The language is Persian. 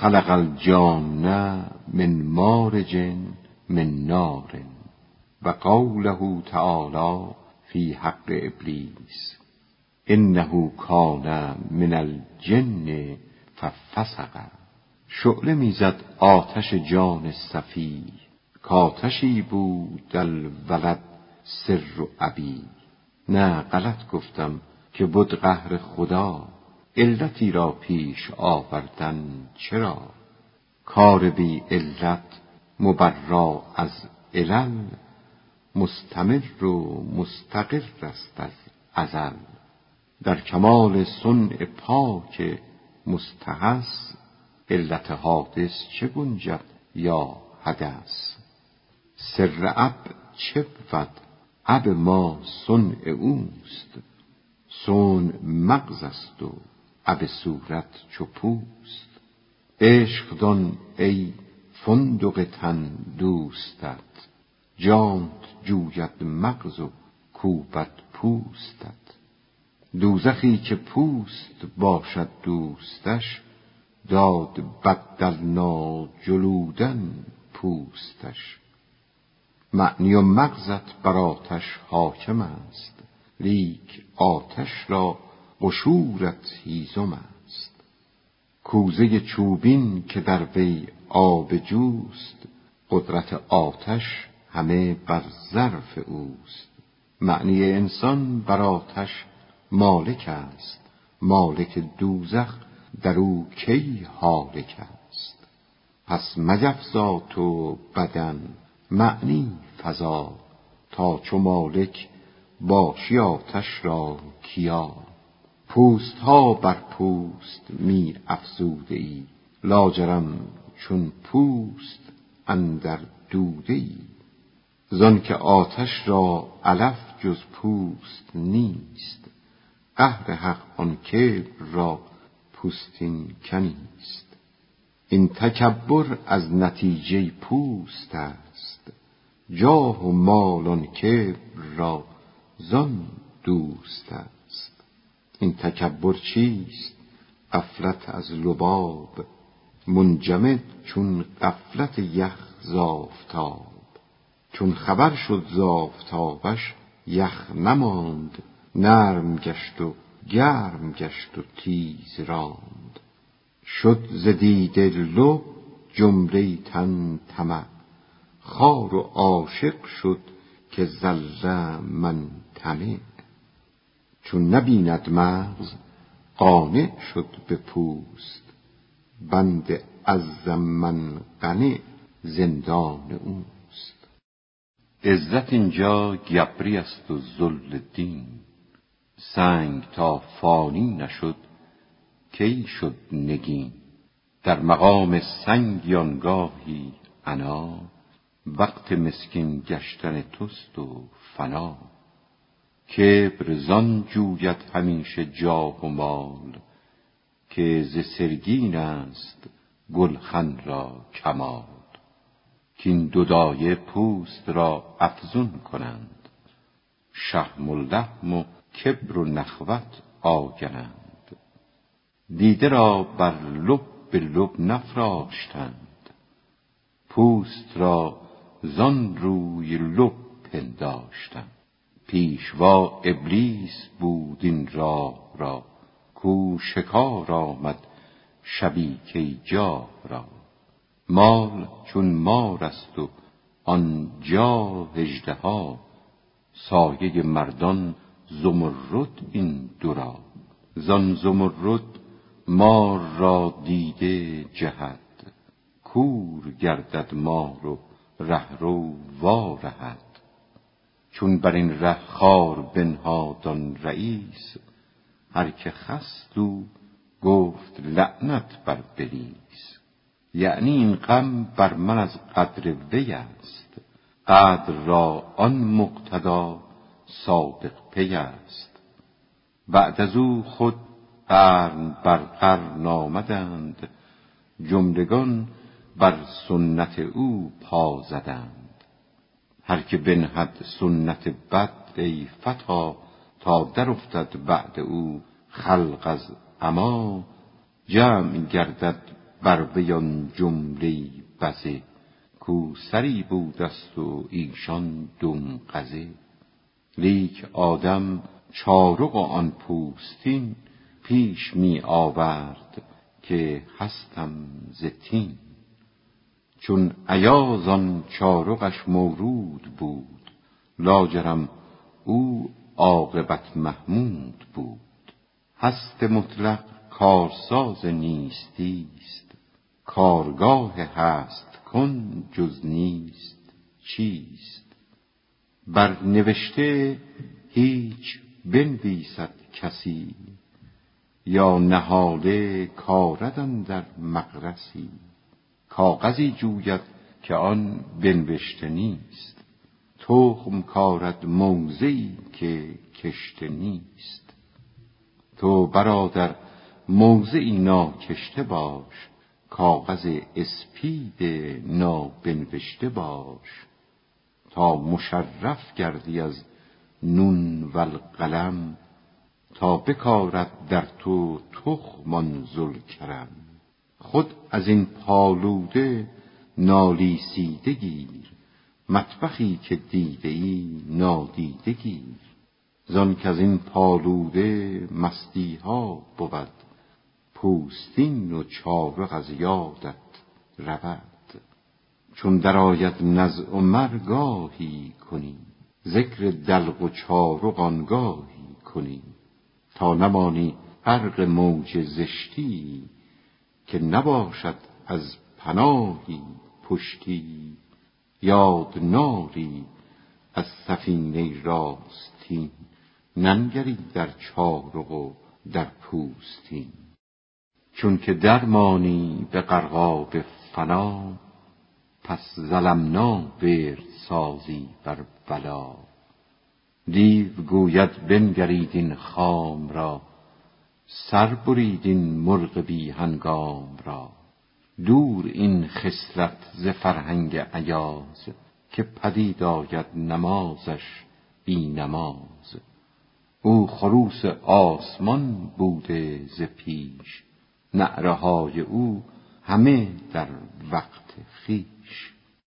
خلق الجان من مارج من نار و قوله تعالی فی حق ابلیس انه کان من الجن ففسق. شعله می‌زد آتش جان صفی. کاتشی بود الولد سر و ابی. نه غلط گفتم که بود قهر خدا. علتی را پیش آوردن چرا؟ کار بی علت مبرا از علل مستمر و مستقر است از ازل. در کمال صنع پاک مستحس علت حادث چه گنجد یا حدث؟ سر اب چه بود؟ اب ما صنع اوست. صنع مغز است و اب صورت چو پوست. عشق دان ای فندق تن دوستت. جانت جوید مغز و کوبت پوستت. دوزخی که پوست باشد دوستش داد بدلنا جلودن پوستش. معنی و مغزت بر آتش حاکم است لیک آتش را قشورت هیزم است. کوزه چوبین که در وی آب جوست قدرت آتش همه بر ظرف اوست. معنی انسان بر آتش مالک است. مالک دوزخ در او کی حالک است. پس مجفزا تو بدن معنی فضا تا چو مالک باشی آتش را کیا؟ پوست ها بر پوست می افزوده ای لاجرم چون پوست اندر دوده ای زان که آتش را علف جز پوست نیست. قهر حق آن کبر را پوستین کنیست. این تکبر از نتیجه پوست است. جاه و مال آن کبر را زان دوست است. این تکبر چیست؟ غفلت از لباب منجمد چون غفلت یخ زافتاب چون خبر شد زافتابش یخ نماند نرم گشت و گرم گشت و تیز راند. شد ز دیده لب جمله تن طمع خار و عاشق شد که ظل من طمع چون نبیند مغز قانع شد به پوست. بند از من قنع زندان اوست. عزت اینجا گبری است و ذل دین. سنگ تا فانی نشد کی شد نگین؟ در مقام سنگ آنگاهی عنا وقت مسکین گشتن توست و فنا. کبر زان جوید همیشه جاه و مال که ز سرگین است گلخن را کمال. کین دو دایه پوست را افزون کنند شهم و لحم و کبر و نخوت آگنند. دیده را بر لب به لب نفراشتند پوست را زان روی لب پنداشتند. پیشوا ابلیس بود این راه را کو شکار آمد شبی کی جاه را. مال چون مار است و آن جا اژدها سایه مردان زمرد این دو را. زان زمرد مار را دیده جهد کور گردد مار و رهرو وا رهد. چون بر این ره خار بنهاد آن رییس هر که خست او گفت لعنت بر بلیس. یعنی این غم بر من از قدر وی است. قدر را آن مقتدا صادق پی است. بعد از او خود قرن بر قرن آمدند جملگان بر سنت او پا زدند. هر که بنهد سنت بد ای فتا تا در افتد بعد او خلق از اما جمع گردد بر بیان جمله بزه کو سری بودست و ایشان دم قزه لیک آدم چارق آن پوستین پیش می آورد که هستم زتین چون ایاز آن چارقش مورود بود لاجرم او عاقبت محمود بود. هست مطلق کارساز نیستیست کارگاه هست کن جز نیست چیست. بر نوشته هیچ بنویسد کسی یا نهاله کاردن در مقرسی کاغذی جوید که آن بنوشته نیست. تخم کارد موضعی که کشته نیست. تو برادر موضعی ناکشته باش. کاغذ اسپید نابنوشته باش. تا مشرف گردی از نون و القلم تا بکارد در تو تخمان کرم خود از این پالوده نالیسیده گیر مطبخی که دیده ای نادیده گیر. زان که از این پالوده مستی ها بود پوستین و چارق از یادت رود. چون درآید نزع و مرگاهی کنی ذکر دلق و چارق آنگاهی کنی. تا نمانی غرق موج زشتی که نباشد از پناهی پشتی یاد ناری از سفینه راستین ننگری در چارق و در پوستین چون که درمانی به غرقاب فنا پس ظلمنا ورد سازی بر بلا. دیو گوید بنگرید این خام را سر برید مرغ بی هنگام را. دور این خصلت ز فرهنگ عیاز که پدید آید نمازش بی نماز. او خروس آسمان بوده ز پیش نعره های او همه در وقت خیش